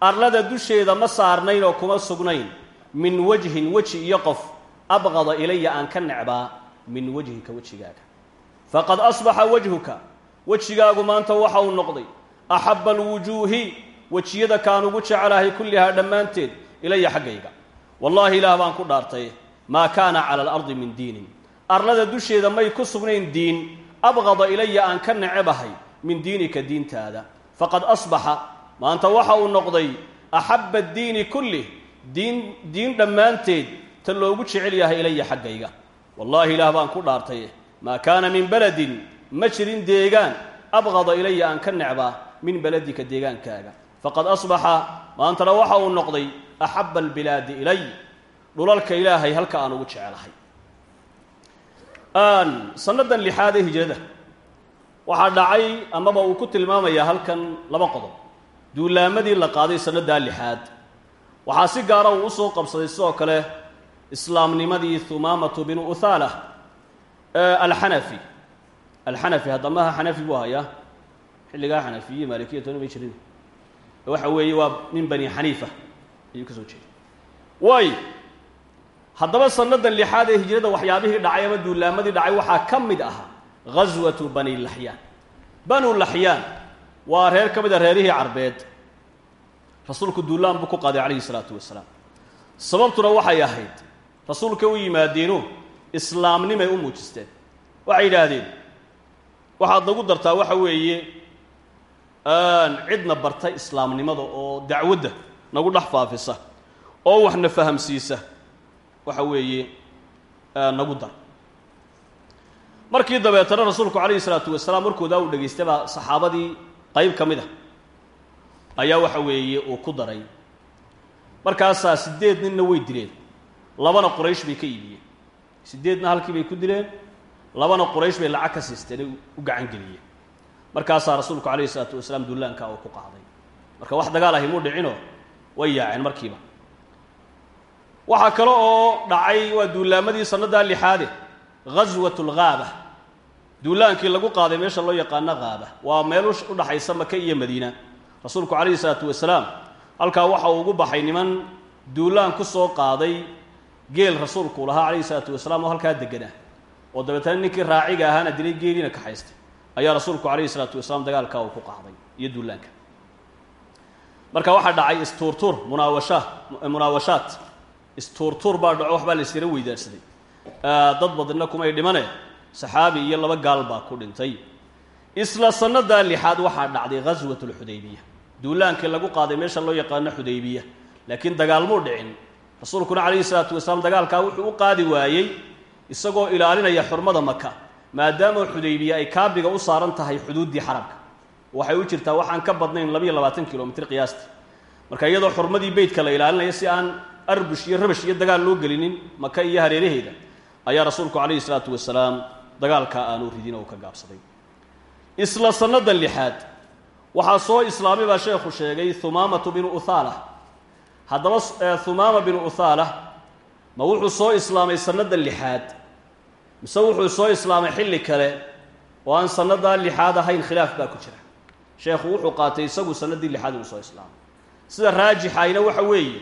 arlada dusheeda ma saarnayn oo kuma sugnayn. Min wajhin weji iyo qof abqada ilaya aan ka necbaa min wajhika wejigaaga. Faqad asbaxa wajhuka. Wejigaagu maanta waxa uu noqday axabba alwujuuhi wejiyada kaan ugu jecelahay kullihaa dhammaanteed ilaya xaggayga. Wallaahi ilaah baan ku dhaartay maa kaana cala alardi min diinin. Arlada dusheeda may ku sugnayn diin abqada ilaya aan ka necebahay min diinika diintaada. Faqad asbaxa maanta waxa uu noqday axabba addiini kullih diin diin dhammaanteed ta loogu jecel yahay ilaya xaggayga. Wallaahi ilaah baan ku dhaartay maa kaana min beledin ma jirin deegaan abqada ilaya aan ka necbaa min beledika deegaankaaga. Faqad asbaxa maantana waxa uu noqday axabba albilaadi ilay. Dhulalka ilaahay halka aan ugu jecelahay sannadan lixaad ee hijrada. Waxaa dhacay amaba uu ku tilmaamayaa halkan laba qodob. Duulaamadii la qaaday sannadaa lixaad. Waxaa si gaara uu u soo qabsaday sidoo kale islaamnimadii humaamatu binu uthaala alxanafi. Alxanafi haddamaha xanafi buu hayaa. Xilligaa xanafiye maalikiya toona may jirin. Waxa weeye waa min bani xaniifa ayuu ka soo jeeday. Waayo haddaba sannadan lixaad ee hijrada waxyaabihii dhacay ama duulaamadii dhacay waxaa ka mid ahaa ghaswatu bani laxyaan banu laxyaan waa reer ka mid a reerihii carbeed. Rasuulku duulaan buu ku qaaday calayhi salaatu wasalaam. Sababtuna waxay ahayd rasuulka u yimaadeeno islaamnimay u muujisteen. Waxay yidhaahdeen waxaad nagu dartaa waxa weeye cidna bartay islaamnimada oo dacwadda nagu dhex faafisa oo waxna fahamsiisa waxa weeye nagu dar. Markii dabeetana rasuulku calayhi salaatu wasalaam markoodaa uu dhegaystay baa saxaabadii qayb ka mid a ayaa waxa weeye uu ku daray. Markaasaa siddeed ninna way dileen labana quraysh bay ka iibiyeen. Siddeedna halkii bay ku dileen labana quraysh bay lacag ka siisteen u gacan geliyeen. Markaasaa rasuulku calayhi salaatu wasalaam dullaankaa uu ku qaaday. Marka wax dagaal ahi muu dhicinoo way yaaceen markiiba waxaa kale oo dhacay waa duulaamadii sannadaa lixaade ghaswatu lghaaba duulaankii lagu qaaday meesha loo yaqaano haaba waa meel u dhaxaysa maka iyo madiina. Rasuulku calayhi salaatu wasalaam halkaa waxa uu ugu baxay niman duulaan ku soo qaaday geel rasuulku lahaa calayhi salaatu wasalaam oo halkaa deganaa oo dabeetana ninkii raaciga ahaana dilay geeliina kaxaystay ayaa rasuulku calayhi salaatu wasalaam dagaalkaa uu ku qaaday iyo duulaanka. Marka waxaa dhacay istuurtuur munaawasha munaawashaat istuurtuur baa dhaco waxbaa la isyara weydaarsaday dad badina kumay dhimane saxaabi iyo laba gaal baa ku dhintay. Isla sannadaa lixaad waxaa dhacday ghaswat lxudaybiya duulaankii lagu qaaday meesha loo yaqaano xudaybiya laakiin dagaalmuu dhicin. Rasuulkuna calayhi salaatu wasalaam dagaalkaa wuxuu u qaadi waayey isagoo ilaalinaya xurmada maka maadaama xudaybiya ay kaabiga u saaran tahay xuduuddii xarabka. Waxay u jirtaa waxaan ka badnayn labayo labaatan kilomitr qiyaastii marka iyadoo xurmadii beytka la ilaalinayo si aan arbush iyo rabash iyo dagaal loo gelinin maka iyo hareeraheeda ayaa rasuulku calayhi salaatu wasalaam dagaalkaa aanu ridin oo ka gaabsaday. Isla sannadan lixaad waxaa soo islaamay baa sheekhu sheegay humaamatu binu uthaala. Haddaba humaama binu uthaala ma wuxuu soo islaamay sannadan lixaad mise wuxuu soo islaamay xilli kale oo aan sannadaa lixaad ahayn khilaaf baa ku jira. Sheekhu wuxuu qaatay isagu sanadii lixaad inuu soo islaamay. Sida raajixayna waxa weeye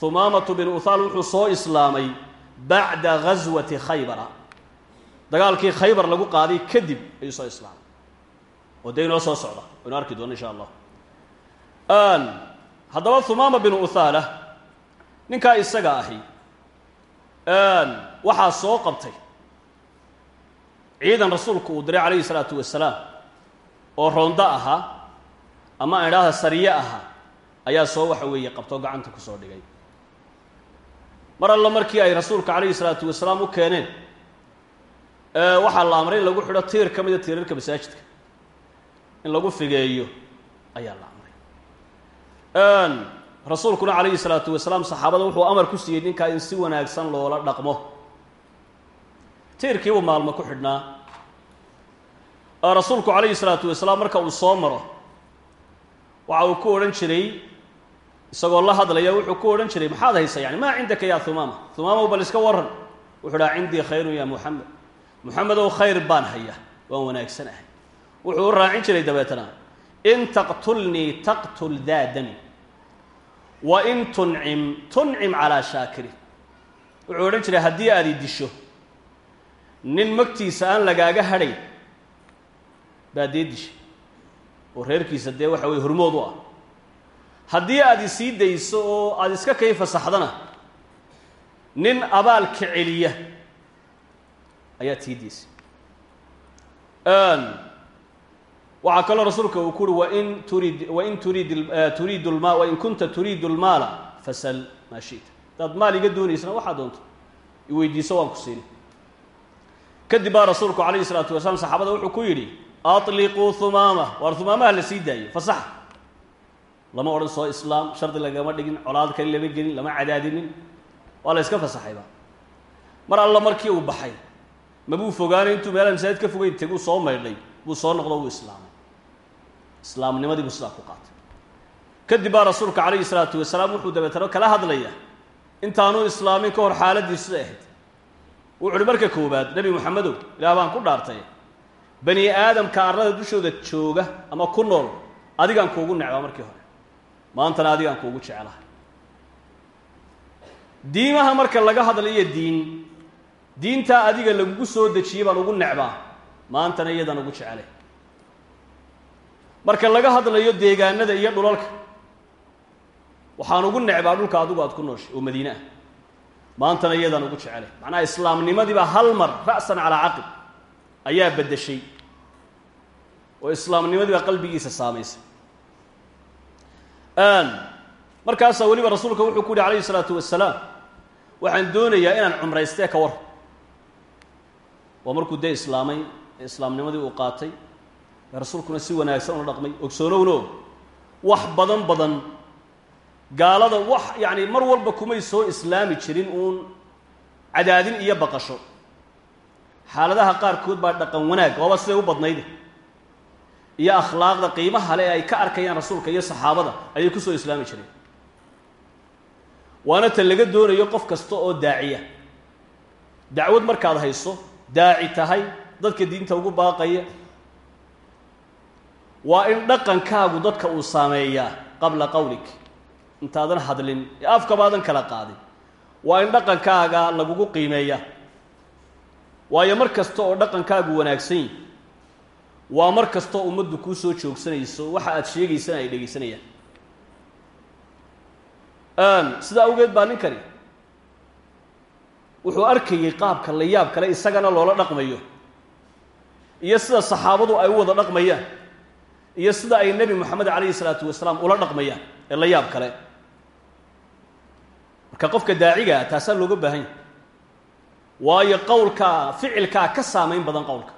humaamatu binu uthaal wuxuu soo islaamay bacda ghaswati khaybara. Dagaalkii khaybar lagu qaaday kadib ayuu soo islaamay. Oo dee inoo soo socda. Waynu arki doona insha allah. Haddaba humaama binu uthaala ninkaa isaga ahi. Waxaa soo qabtay ciidan rasuulku uu diray calayhi salaatu wasalaam oo roondo ahaa ama aan idhaahda sariye ahaa ayaa soo waxa weeye qabtoo gacanta ku soo dhigay mar alla markii ay rasuulka calayhi salaatu wasalaam u keeneen waxaa la amray in lagu xidho tiir ka mida tiirarka masaajidka. In lagu figeeyo ayaa la amray. Rasuulkuna calayhi salaatu wasalaam saxaabada wuxuu amar ku siiyey ninkaa in si wanaagsan loola dhaqmo. Tiirkiibuu maalmo ku xidhnaa. Rasuulku calayhi salaatu wasalaam marka uu soo maro waxa uu ku odhan jiray isagoo la hadlaya wuxuu ku odhan jiray maxaad haysa yani maa cindaka ya humaama humaamaw bal iska waran wuxuu dhaha cindii khayrun ya muxamed muxamedow khayr baan haya waan wanaagsan ahay. Wuxuu u raacin jiray dabeetana in taqtulnii taqtul daa dami wa in tuncim tuncim calaa shaakirin wuxuu odhan jiray haddii aad i disho nin magtiisa aan lagaaga hadhayn baa dee dishay oo reerkiisa dee waxa weye hormood u ah haddii aad isii dayso oo aada iska kay fasaxdana nin abaalka celiya ayaad sii daysay waxaa kaloo rasuulka uu ku uhi wain turid wain turid turiidu lma wain kunta turiidu lmaala fasal maa shita. Hadaad maal iga doonaysana waxaa doonto. Iweydiiso waan ku siini kadib baa rasuulku calayhi isalaatu wasalaam saxaabada wuxuu ku yidhi atliquu humaama waar humaamaha la sii daayo fasax lama odhan soo islaam shardi lagama dhigin colaad kale lama gelin lama cadaadinin. Waa la yska fasaxayba mar alla markii uu baxay mabuu fogaanay intuu meelaha masaajid ka fogeyn teguu soo maydhay buu soo noqdo wuu islaamay. Islaamnimadii buu sidaa ku qaatay. Kadib baa rasuulka calayhi salaatu wasalaam wuxuu dabeetano kala hadlaya intaanuu islaamin ka hor xaaladii sida ahayd. Wuxu uhi marka koowaad nebi moxamedow ilaah baan ku dhaartay. Bani aadamka arlada dushooda jooga ama ku nool adigaan kuugu necbaa markii hore maantana adigaan kuugu jeclahay. Diimaha marka laga hadlayo diin diintaa adiga lagugu soo dejiyey baan ugu necbaa maantana iyadaan ugu jecelay marka laga hadlayo deegaanada iyo dhulalka waxaan ugu necbaa dhulka adigu aad ku nooshay oo madiine ah. Maantana iyadaan ugu jecelay macnaha islaamnimadiibaa hal mar ra'san calaa caqib ayaa beddeshay. Oo islaamnimadiibaa qalbigiisa saamaysay markaasaa weliba rasuulka wuxuu ku yihi calayhi isalaatu wasalaam waxaan doonayaa inaan cumraystee ka war. Waa markuu dee islaamay ee islaamnimadii uu qaatay ee rasuulkuna si wanaagsan ula dhaqmay. Ogsoonowno wax badan badan gaalada wax yacni mar walba kumay soo islaami jirin uun cadaadin iyo baqasho. Xaaladaha qaarkood baa dhaqan wanaag waaba siday u badnayde iyo akhlaaqda qiimaha le ay ka arkayaan rasuulka iyo saxaabada ayay ku soo islaami jireen. Waana ta laga doonayo qof kasta oo daaciya. Dacwad markaad hayso daaci tahay dadka diinta ugu baaqaya. Waa in dhaqankaagu dadka uu saameeyaa qabla qawlik. Intaadan hadlin ee afkabaadan kala qaadin. Waa in dhaqankaaga lagugu qiimeeyaa. Waayo mar kasta oo dhaqankaagu wanaagsan yihi waa mar kastoo ummaddu kuu soo joogsanayso waxa aad sheegaysana ay dhegaysanayaan. Sidaa awgeed baa ninkani wuxuu arkayey qaabka la yaab kale isagana loola dhaqmayo. Iyo sida saxaabadu ay u wada dhaqmayaan. Iyo sida ay nebi moxamed calayhi salaatu wasalaam ula dhaqmayaan ee la yaab kale. Marka qofka daacigaa taasaa looga baahan yahy waayo qowlkaa ficilkaa ka saamayn badan qowlka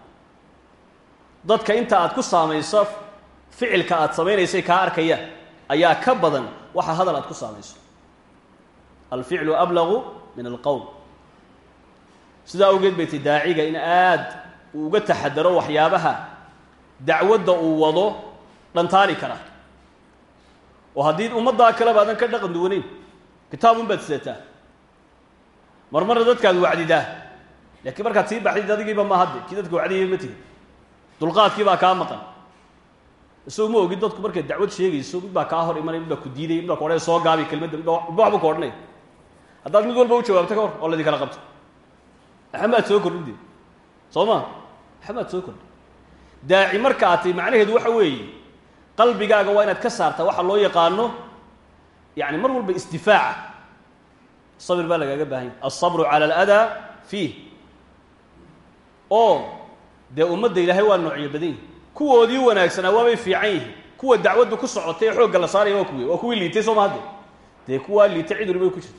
dadka inta aad ku saamayso ficilka aad samaynaysay kaa arkayaan ayaa ka badan waxa hadal aad ku saamayso. Alficlu ablagu min alqowl sidaa awgeed bay tay daaciga in aad uga taxadaro waxyaabaha dacwadda uu wado dhantaali kara. Oo haddii ummaddaa kaleba adan ka dhaqan duwanayn kitaabun baad sidataa. Marmarna dadkaad wacdidaa laakiin markaad sii baxdid adigiiba ma hadde kii dadka wacdiyay ma tihin dulqaadkii baa kaa maqan. Isagoo ma ogid dadku markay dacwad sheegayso mid baa kaa hor imanaya mid baa ku diidaya mid baa ku odhanaya soo gaabi kelmadda midba waxbu ka odhanaya haddaad mid walba u jawaabto ka hor oo kala qabto. Axamaad soo kordhinde soo ma? Axamaad soo kordhi daaci marka aad tay macnaheedu waxa weeye qalbigaaga waa inaad ka saartaa waxa loo yaqaano yani mar walba isdifaaca. Sabir baa lagaaga baahanya alsabru cala aladaa fiih. Oo dee ummadda ilaahay waa noocyo badan yihi kuwoodii wanaagsanaa waabay fiican yihiin. Kuwa dacwaddu ku socotay ee xoogga la saaraya waa kuwi waa kuwii liitay soo ma hadde dee kuwaa liitay cid walibay ku jirta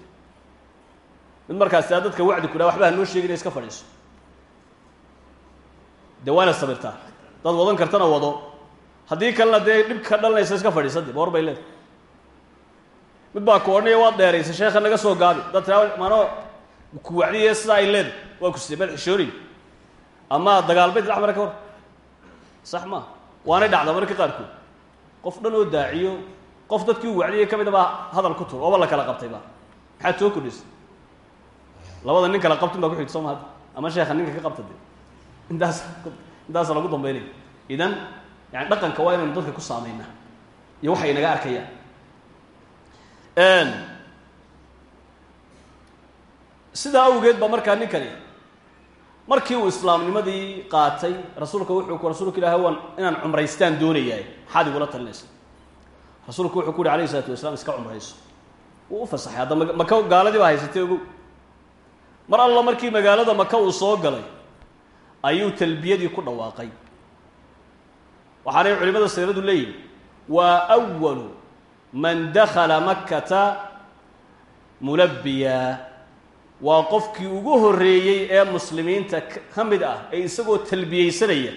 mid markaas dadka wacdi ku dhaha waxba ha noo sheegin iska fadhiiso. Dee waa inaad sabirtaa dad wadan kartana wado. Haddii kalena dee dhib ka dhalanaysa iska fadhiisa de boor bay leedahay. Mid baa ku odhanaya waad dheeraysa sheekha naga soo gaabi. Dad taa maano ku wacdiye sidaa ay leedahay. Waa ku sidee mad xishoonay ama dagaalbayd dhex mara ka hor. Sax maa waanay dhacda mararka qaarkood. Qof dhan oo daaciyo qof dadkii u wacdiyay ka mid a baa hadal ku tur ooba la kala qabtay ba maxaad soo kordhisay labada nin kala qabtin baa ku xigta ma ama sheekha ninka ka qabta de intaas lagu dambaynaya idan yani dhaqanka waa inaynu dadka ku saameynaa iyo waxay inaga arkayaan. Sidaa awgeed ba markaa ninkani markii uu islaamnimadii qaatay rasuulka wuxuu ku rasuulka ilaahay waan inaan cumraystaan doonayaay maxaad igula talinaysa rasuulku wuxuu ku uhi alayh isalaatu wasalaam iska cumrayso. Wuu u fasaxay. Hadda maka gaaladii baa haysatay ogow. Mar alla markii magaalada maka uu soo galay ayuu talbiyadii ku dhawaaqay. Waxaanay culimada siiradu leeyihiin waa awalu man dakhala makkata mulabbiya waa qofkii ugu horreeyey ee muslimiinta ka mid ah ee isagoo talbiyeysanaya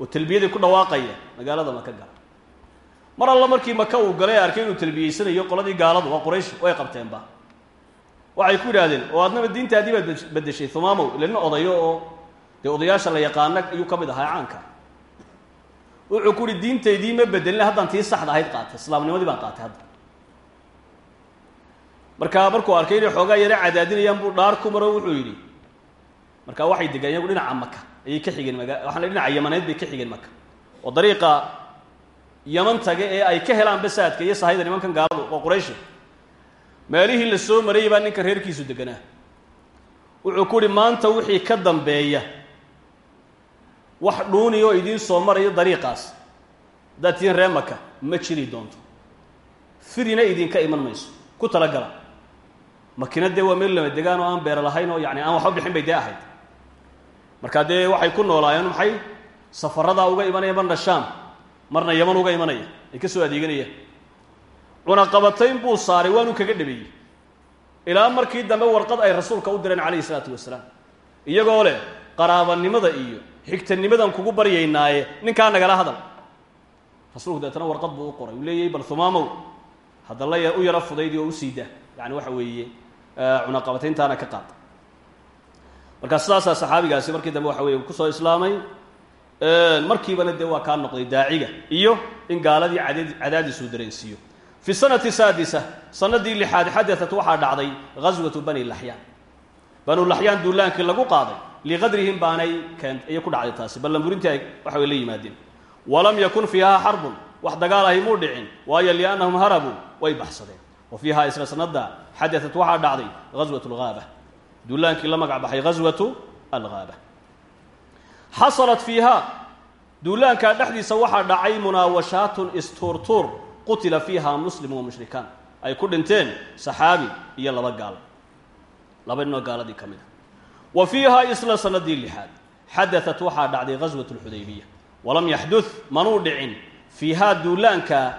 oo talbiyadii ku dhawaaqaya magaalada maka gala. Mar alla markii maka uu galay arkay inuu talbiyeysanayo qoladii gaaladu waa quraysh way qabteenba waxay ku yidhahdeen oo adnaba diintaadii baad bedeshay humaamow ilana odayo oo dee odayaasha la yaqaana ayuu ka mid ahaa caanka. Wuxuu ku uhi diintaydii ma bedelin haddaan tii saxda ahayd qaatay islaamnimadii baan qaatay hadda markaa markuu arkay inay xoogaa yare cadaadinayaan buu dhaar ku maro wuxuu yidhi markaa waxay degaan iyagu dhinaca maka ayay ka xigeen maga waxaan la dhinaca yamaneed bay ka xigeen maka oo dariiqa yaman taga ee ay ka helaan basaadka iyo sahayda nimankan gaaladu oo qurayshi meelihii la soo marayay baa ninkan reerkiisu deganaa. Wuxuu ku uhi maanta wixii ka dambeeya wax dhuuni oo idiin soo marayo dariiqaas. Haddaad tihiin ree maka ma jiri doonto. Firina idinka iman mayso. Ku talagala makina dee waa meel lama degaan oo aan beera lahayn oo yani aan waxba bixin bay dee ahayd. Markaa dee waxay ku noolaayeen maxay? Safaradaa uga imanaya marna shaam marna yaman uga imanaya. Ay ka soo adeeganayaan cunaqabatayn buu saaray waanu kaga dhabeeyey. Ilaa markii dambe warqad ay rasuulka u direen calayhi isalaatu wasalaam. Iyagoo leh qaraabanimada iyo xigtanimadan kugu baryaynaaye ninkaa nagala hadal. Rasuulku deetana warqad buu u qoray. Uu leeyahy bal humaamow hadda la u yaro fudaydi oo u sii dah yani waxa weeye cunaqabatayntaana ka qaad. Markaa sidaasaa saxaabigaasi markii dambe waxa weye ku soo islaamay markiibana dee waa kaa noqday daaciga iyo in gaaladii cadaadiisuu dareensiiyo. Fi sanati saadisa sanadii lixaad xadatat waxaa dhacday ghaswatu bani laxyaan. Banu laxyaan duulaankii lagu qaaday liqadrihim baanay keen ayay ku dhacday taasi. Ballanburintii ay waxa way la yimaadeen. Walam yakun fiihaa xarbun wax dagaal ahi muu dhicin waayo liannahum harabuu way baxsadeen wa fiihaa isla sanada xadatat waxaa dhacday ghaswat alghaaba duulaankii la magac baxay ghaswatu alghaaba. Xasalat fiihaa duulaankaa dhexdiisa waxaa dhacay munaawashaatun istuurtuur qutila fiiha muslim wa mushrikaan ay ku dhinteen saxaabi iyo laba gaal. Laba ninoo gaaladii ka mid a. Wa fiihaa isla sanadii lixaad. Xadatat waxaa dhacday ghaswat lxudaybiya walam yaxdud manuu dhicin. Fiihaa duulaanka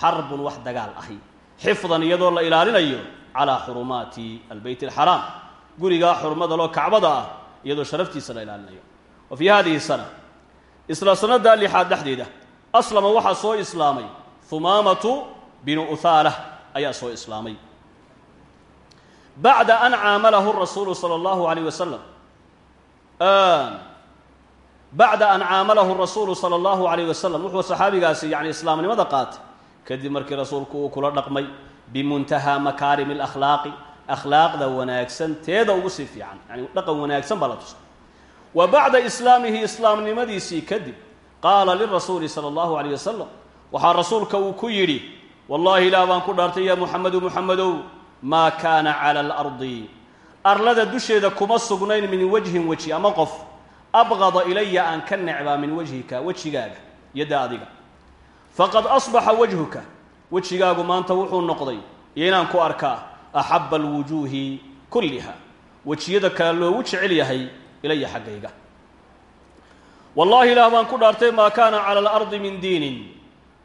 xarbun wax dagaal ahi xifdan iyadoo la ilaalinayo calaa xurumaati albeyt alxaraam. Gurigaa xurmada loo kacbada ah iyadoo sharaftiisa la ilaalinayo. Wa fii hadihi sana isla sannadaa lixaad dhexdeeda aslama waxaa soo islaamay humaamatu binu uthaalah ayaa soo islaamay. Bacda an caamalahu rasuulu sala allahu alayh wasalam bacda an caamalahu rasuulu sala allahu alayh wasalam wuxuu saxaabigaasi yani islaamnimada qaatay kadib markii rasuulku uu kula dhaqmay bimuntahaa makaarimi alakhlaaqi akhlaaqda wanaagsan teeda ugu sii fiican yani dhaqan wanaagsan baa la tusay wa bacda islaamihi islaamnimadiisii kadib qaala lirasuuli sala allahu alayh wasalam waxaa rasuulka uu ku yidhi wallahi ilaah baan ku dhaartay ya muxamedu muxamedow maa kaana cala alardi arlada dusheeda kuma sugnayn min wajhin weji ama qof. Abqada ilaya aan ka necbaa min wajhika wejigaaga yadda adiga faqad asbaxa wajhuka. Wejigaagu maanta wuxuu noqday iyo inaan ku arkaa axaba alwujuuhi kulliha. Wejiyada kale loogu jecel yahay ilaya xaggayga. Wallahi ilaah baan ku dhaartay maa kaana cala alardi min diinin.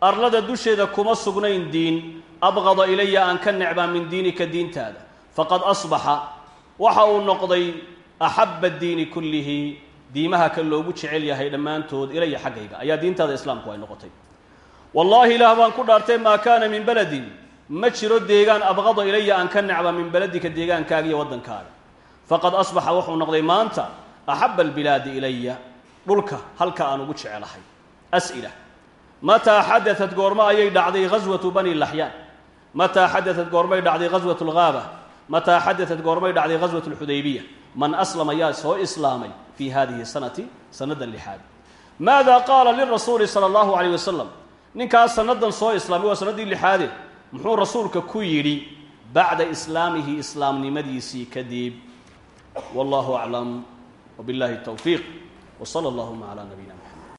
Arlada dusheeda kuma sugnayn diin. Abqada ilaya aan ka necbaa min diinika diintaada. Faqad asbaxa. Waxa uu noqday axaba diini kullihi. Diimaha ka loogu jecel yahay dhammaantood ilaya xaggayga. Ayaa diintaada islaamku ay noqotay wallaahi ilaah baan ku dhaartay maa kaana min beledin ma jiro deegaan abqada ilaya aan ka necba min beledika deegaankaaga iyo waddankaaga faqad asbaxa wuxuu noqday maanta axaba albilaadi ilaya dhulka halka aan ugu jecelahay. As'ila. Mataa xadaat goormo ayay dhacday ghaswatu bani laxyaan mataa xadaat goormay dhacday ghaswat lgaaba mataa xadaat goormay dhacday ghaswat lxudaybiya man aslama yaa soo islaamay fi hadihi sanati sanada lixaad. Maada qaala lirasuuli sala allahu alayh wasalam ninkaas sannadan soo islaamay waa sannaddii lixaade muxuu rasuulka ku yidhi bacda islaamihi islaamnimadiisii kadib. Wallahu aclam wbillahi towfiiq wsala allahuma cala nabiyina